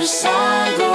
forçado.